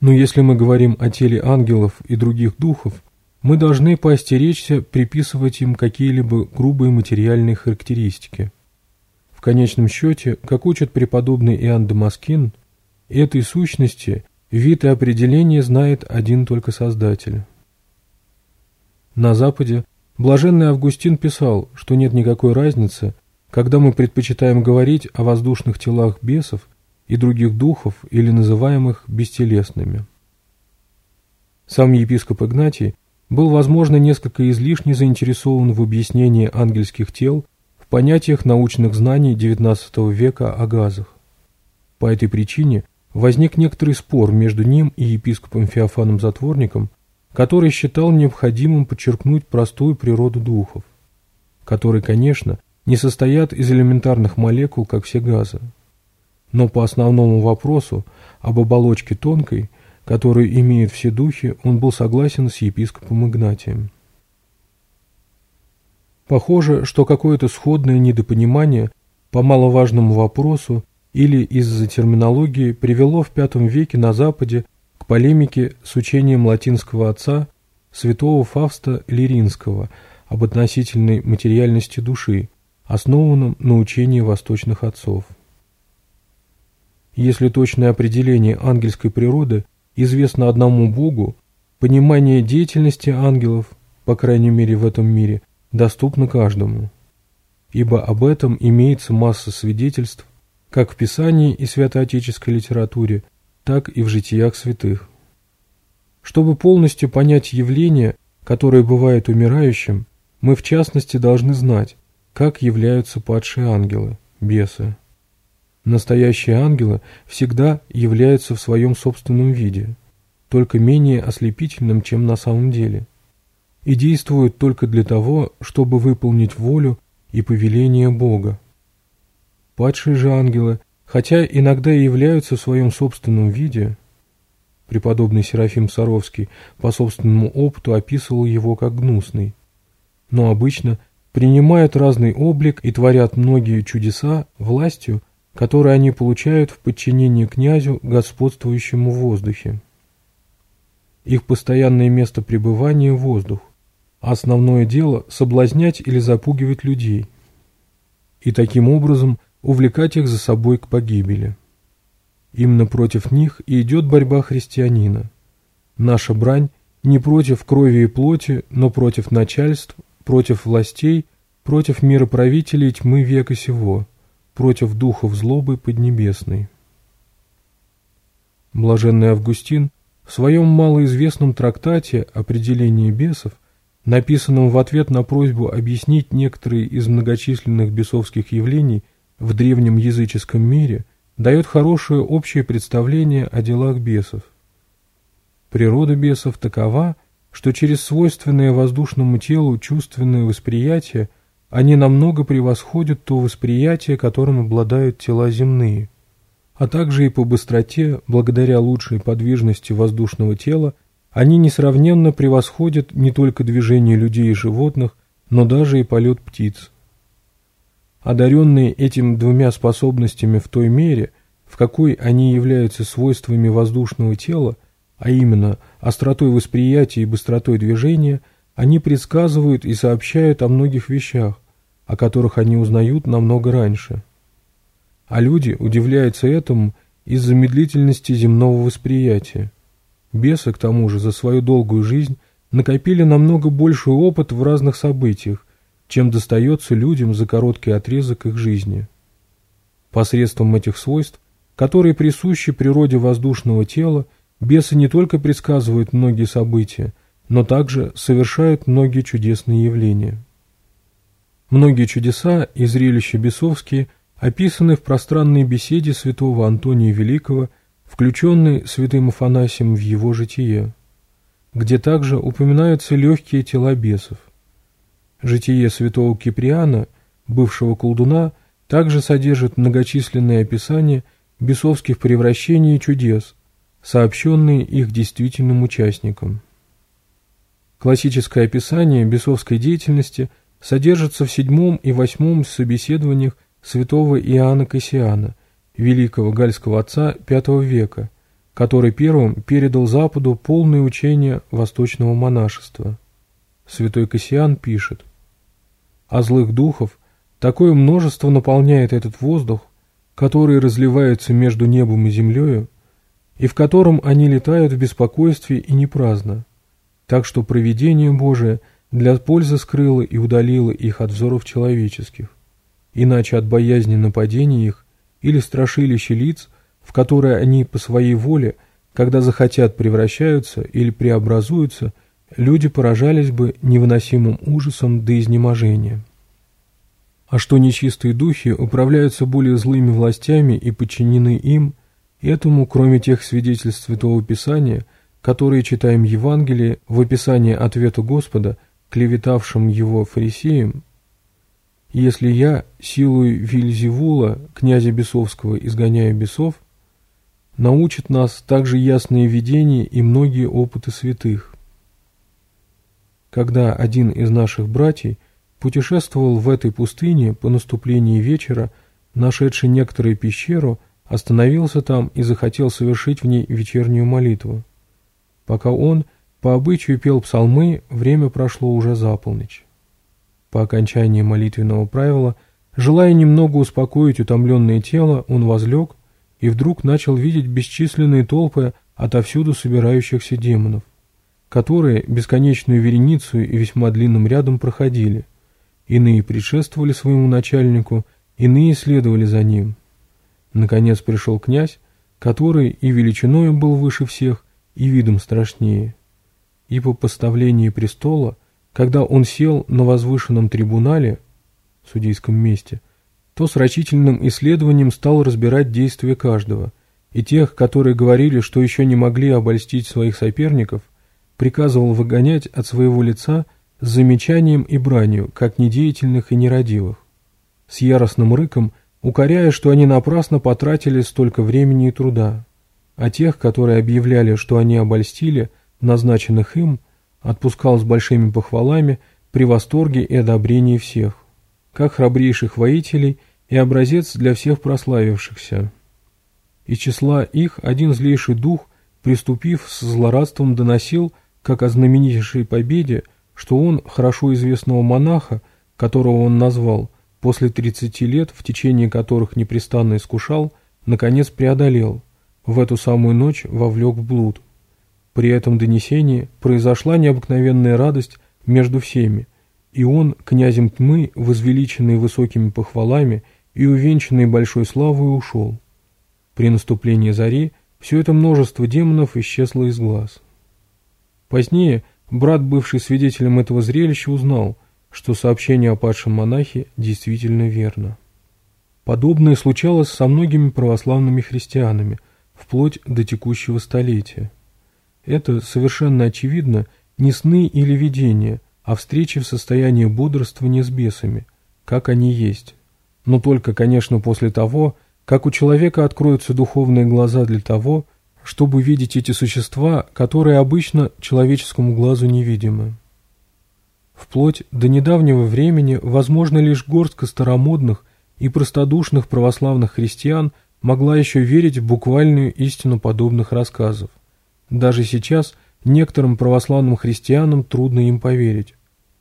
Но если мы говорим о теле ангелов и других духов, мы должны поостеречься приписывать им какие-либо грубые материальные характеристики. В конечном счете, как учит преподобный Иоанн Дамаскин, этой сущности вид и определение знает один только Создатель. На Западе блаженный Августин писал, что нет никакой разницы, когда мы предпочитаем говорить о воздушных телах бесов – и других духов, или называемых бестелесными. Сам епископ Игнатий был, возможно, несколько излишне заинтересован в объяснении ангельских тел в понятиях научных знаний XIX века о газах. По этой причине возник некоторый спор между ним и епископом Феофаном Затворником, который считал необходимым подчеркнуть простую природу духов, которые, конечно, не состоят из элементарных молекул, как все газы. Но по основному вопросу об оболочке тонкой, которую имеют все духи, он был согласен с епископом Игнатием. Похоже, что какое-то сходное недопонимание по маловажному вопросу или из-за терминологии привело в V веке на Западе к полемике с учением латинского отца святого Фавста Лиринского об относительной материальности души, основанном на учении восточных отцов. Если точное определение ангельской природы известно одному Богу, понимание деятельности ангелов, по крайней мере в этом мире, доступно каждому. Ибо об этом имеется масса свидетельств, как в Писании и святоотеческой литературе, так и в житиях святых. Чтобы полностью понять явление, которое бывает умирающим, мы в частности должны знать, как являются падшие ангелы, бесы. Настоящие ангелы всегда являются в своем собственном виде, только менее ослепительным, чем на самом деле, и действуют только для того, чтобы выполнить волю и повеление Бога. Падшие же ангелы, хотя иногда и являются в своем собственном виде, преподобный Серафим Саровский по собственному опыту описывал его как гнусный, но обычно принимают разный облик и творят многие чудеса властью, которые они получают в подчинении князю, господствующему в воздухе. Их постоянное место пребывания – воздух, а основное дело – соблазнять или запугивать людей, и таким образом увлекать их за собой к погибели. Именно против них и идет борьба христианина. Наша брань не против крови и плоти, но против начальств, против властей, против мироправителей тьмы века сего – против духов злобы поднебесной. Блаженный Августин в своем малоизвестном трактате «Определение бесов», написанном в ответ на просьбу объяснить некоторые из многочисленных бесовских явлений в древнем языческом мире, дает хорошее общее представление о делах бесов. Природа бесов такова, что через свойственное воздушному телу чувственное восприятие – они намного превосходят то восприятие, которым обладают тела земные, а также и по быстроте, благодаря лучшей подвижности воздушного тела, они несравненно превосходят не только движение людей и животных, но даже и полет птиц. Одаренные этими двумя способностями в той мере, в какой они являются свойствами воздушного тела, а именно остротой восприятия и быстротой движения – они предсказывают и сообщают о многих вещах, о которых они узнают намного раньше. А люди удивляются этому из-за медлительности земного восприятия. Бесы, к тому же, за свою долгую жизнь накопили намного больший опыт в разных событиях, чем достается людям за короткий отрезок их жизни. Посредством этих свойств, которые присущи природе воздушного тела, бесы не только предсказывают многие события, но также совершают многие чудесные явления. Многие чудеса и зрелища бесовские описаны в пространной беседе святого Антония Великого, включенной святым Афанасием в его житие, где также упоминаются легкие тела бесов. Житие святого Киприана, бывшего колдуна, также содержит многочисленные описания бесовских превращений и чудес, сообщенные их действительным участникам. Классическое описание бесовской деятельности содержится в седьмом и восьмом собеседованиях святого Иоанна Кассиана, великого гальского отца V века, который первым передал Западу полное учение восточного монашества. Святой Кассиан пишет «О злых духов такое множество наполняет этот воздух, который разливается между небом и землею, и в котором они летают в беспокойстве и не так что провидение Божие для пользы скрыло и удалило их от взоров человеческих, иначе от боязни нападения их или страшилища лиц, в которые они по своей воле, когда захотят, превращаются или преобразуются, люди поражались бы невыносимым ужасом до изнеможения. А что нечистые духи управляются более злыми властями и подчинены им, этому, кроме тех свидетельств Святого Писания – которые читаем Евангелие в описании ответа Господа клеветавшим его фарисеям, «Если я силою Вильзевула, князя бесовского, изгоняю бесов», научит нас также ясные видения и многие опыты святых. Когда один из наших братьев путешествовал в этой пустыне по наступлении вечера, нашедший некоторую пещеру, остановился там и захотел совершить в ней вечернюю молитву. Пока он по обычаю пел псалмы, время прошло уже за полночь. По окончании молитвенного правила, желая немного успокоить утомленное тело, он возлег и вдруг начал видеть бесчисленные толпы отовсюду собирающихся демонов, которые бесконечную вереницу и весьма длинным рядом проходили. Иные предшествовали своему начальнику, иные следовали за ним. Наконец пришел князь, который и величиною был выше всех, и видом страшнее. И по поставлении престола, когда он сел на возвышенном трибунале, в судейском месте, то с рачительным исследованием стал разбирать действия каждого, и тех, которые говорили, что еще не могли обольстить своих соперников, приказывал выгонять от своего лица с замечанием и бранью, как недеятельных и нерадивых, с яростным рыком, укоряя, что они напрасно потратили столько времени и труда а тех, которые объявляли, что они обольстили, назначенных им, отпускал с большими похвалами при восторге и одобрении всех, как храбрейших воителей и образец для всех прославившихся. Из числа их один злейший дух, приступив с злорадством, доносил, как о знаменитейшей победе, что он, хорошо известного монаха, которого он назвал, после 30 лет, в течение которых непрестанно искушал, наконец преодолел – в эту самую ночь вовлек в блуд. При этом донесении произошла необыкновенная радость между всеми, и он, князем тьмы, возвеличенный высокими похвалами и увенчанный большой славой, ушел. При наступлении зари все это множество демонов исчезло из глаз. Позднее брат, бывший свидетелем этого зрелища, узнал, что сообщение о падшем монахе действительно верно. Подобное случалось со многими православными христианами – вплоть до текущего столетия. Это, совершенно очевидно, не сны или видения, а встречи в состоянии бодрствования с бесами, как они есть. Но только, конечно, после того, как у человека откроются духовные глаза для того, чтобы видеть эти существа, которые обычно человеческому глазу невидимы. Вплоть до недавнего времени возможно лишь горстка старомодных и простодушных православных христиан – могла еще верить в буквальную истину подобных рассказов. Даже сейчас некоторым православным христианам трудно им поверить.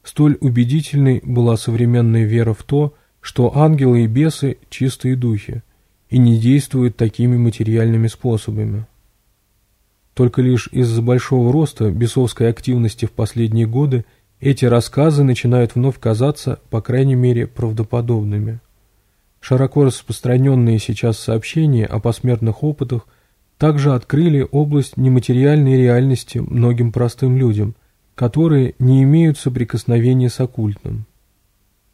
Столь убедительной была современная вера в то, что ангелы и бесы – чистые духи, и не действуют такими материальными способами. Только лишь из-за большого роста бесовской активности в последние годы эти рассказы начинают вновь казаться, по крайней мере, правдоподобными. Широко распространенные сейчас сообщения о посмертных опытах также открыли область нематериальной реальности многим простым людям, которые не имеют соприкосновения с оккультным.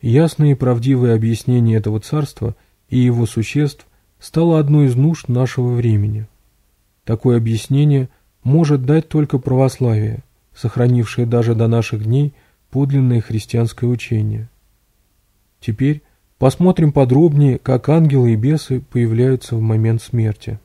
Ясное и правдивое объяснение этого царства и его существ стало одной из нужд нашего времени. Такое объяснение может дать только православие, сохранившее даже до наших дней подлинное христианское учение. Теперь Посмотрим подробнее, как ангелы и бесы появляются в момент смерти.